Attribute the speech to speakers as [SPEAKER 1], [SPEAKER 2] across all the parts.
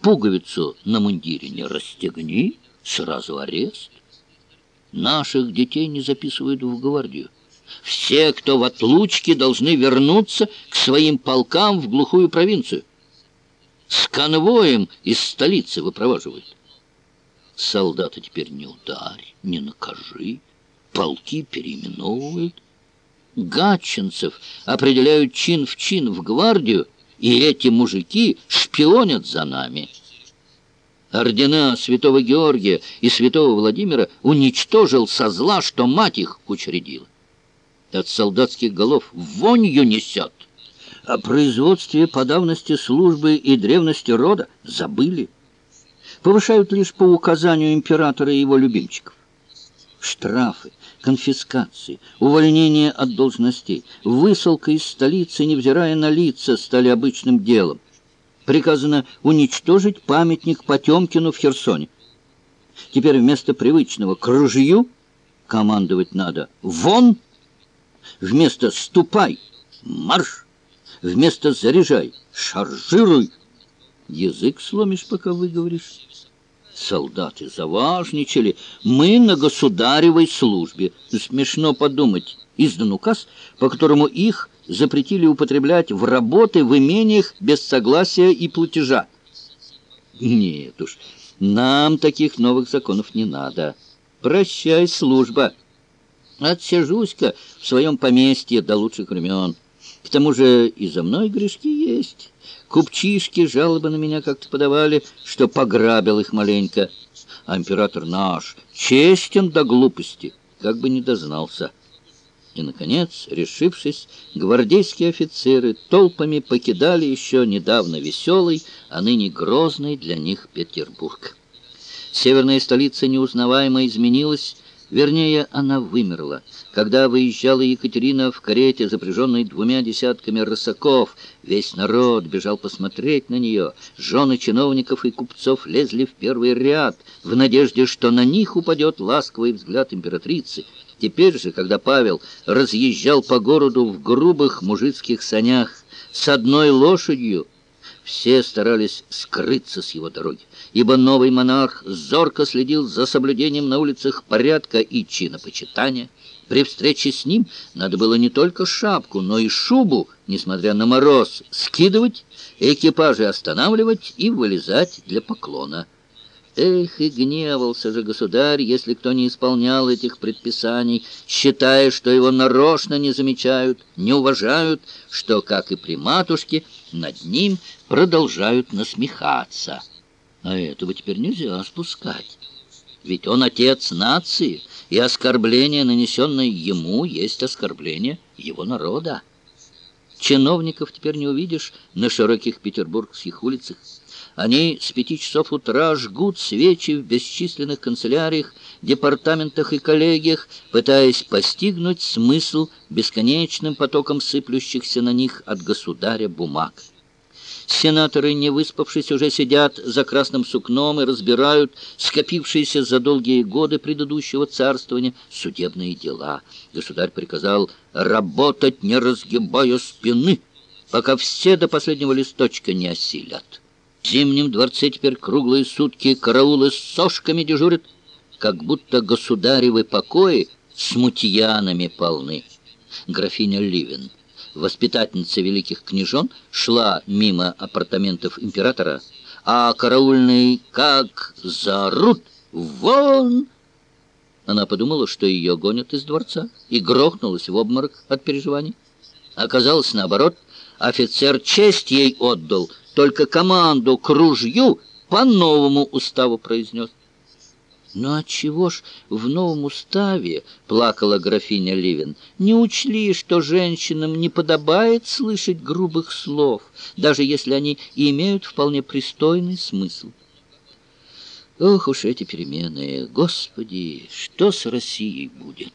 [SPEAKER 1] Пуговицу на мундире не расстегни, сразу арест. Наших детей не записывают в гвардию. Все, кто в отлучке, должны вернуться к своим полкам в глухую провинцию. С конвоем из столицы выпроваживают. Солдата теперь не ударь, не накажи. Полки переименовывают. Гатчинцев определяют чин в чин в гвардию, и эти мужики шпионят за нами. Ордена святого Георгия и святого Владимира уничтожил со зла, что мать их учредила. От солдатских голов вонью несет. О производстве по давности службы и древности рода забыли. Повышают лишь по указанию императора и его любимчиков. Штрафы, конфискации, увольнение от должностей, высылка из столицы, невзирая на лица, стали обычным делом приказано уничтожить памятник Потемкину в Херсоне. Теперь вместо привычного «к ружью» командовать надо «вон», вместо «ступай» — «марш», вместо «заряжай» — «шаржируй». Язык сломишь, пока выговоришь. Солдаты заважничали. Мы на государевой службе. Смешно подумать. Издан указ, по которому их запретили употреблять в работы в имениях без согласия и платежа. Нет уж, нам таких новых законов не надо. Прощай, служба. Отсижусь-ка в своем поместье до лучших времен. К тому же и за мной грешки есть. Купчишки жалобы на меня как-то подавали, что пограбил их маленько. А император наш честен до глупости, как бы не дознался. И, наконец, решившись, гвардейские офицеры толпами покидали еще недавно веселый, а ныне грозный для них Петербург. Северная столица неузнаваемо изменилась, вернее, она вымерла. Когда выезжала Екатерина в карете, запряженной двумя десятками рысаков, весь народ бежал посмотреть на нее. Жены чиновников и купцов лезли в первый ряд, в надежде, что на них упадет ласковый взгляд императрицы — Теперь же, когда Павел разъезжал по городу в грубых мужицких санях с одной лошадью, все старались скрыться с его дороги, ибо новый монарх зорко следил за соблюдением на улицах порядка и чинопочитания. При встрече с ним надо было не только шапку, но и шубу, несмотря на мороз, скидывать, экипажи останавливать и вылезать для поклона. Эх, и гневался же государь, если кто не исполнял этих предписаний, считая, что его нарочно не замечают, не уважают, что, как и при матушке, над ним продолжают насмехаться. А этого теперь нельзя спускать. Ведь он отец нации, и оскорбление, нанесенное ему, есть оскорбление его народа. Чиновников теперь не увидишь на широких петербургских улицах. Они с пяти часов утра жгут свечи в бесчисленных канцеляриях, департаментах и коллегиях, пытаясь постигнуть смысл бесконечным потоком сыплющихся на них от государя бумаг. Сенаторы, не выспавшись, уже сидят за красным сукном и разбирают скопившиеся за долгие годы предыдущего царствования судебные дела. Государь приказал работать, не разгибая спины, пока все до последнего листочка не осилят. В Зимнем дворце теперь круглые сутки караулы с сошками дежурят, как будто государевы покои смутьянами полны. Графиня Ливен, воспитательница великих княжон, шла мимо апартаментов императора, а караульный как заорут «Вон!» Она подумала, что ее гонят из дворца, и грохнулась в обморок от переживаний. Оказалось, наоборот, офицер честь ей отдал — только команду к ружью по новому уставу произнес. «Ну отчего ж в новом уставе, — плакала графиня Ливин, — не учли, что женщинам не подобает слышать грубых слов, даже если они и имеют вполне пристойный смысл?» Ох уж эти перемены! Господи, что с Россией будет?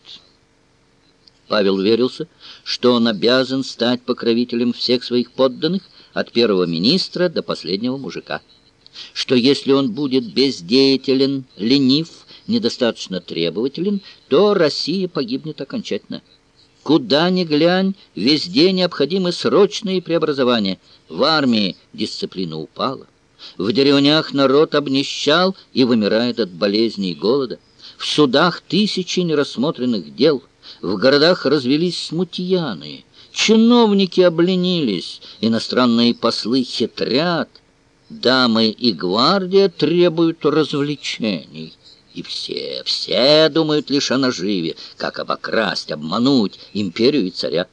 [SPEAKER 1] Павел верился, что он обязан стать покровителем всех своих подданных, от первого министра до последнего мужика. Что если он будет бездеятелен, ленив, недостаточно требователен, то Россия погибнет окончательно. Куда ни глянь, везде необходимы срочные преобразования. В армии дисциплина упала. В деревнях народ обнищал и вымирает от болезней и голода. В судах тысячи нерассмотренных дел. В городах развелись смутьяны. Чиновники обленились, иностранные послы хитрят. Дамы и гвардия требуют развлечений. И все, все думают лишь о наживе, как обокрасть, обмануть империю и царя.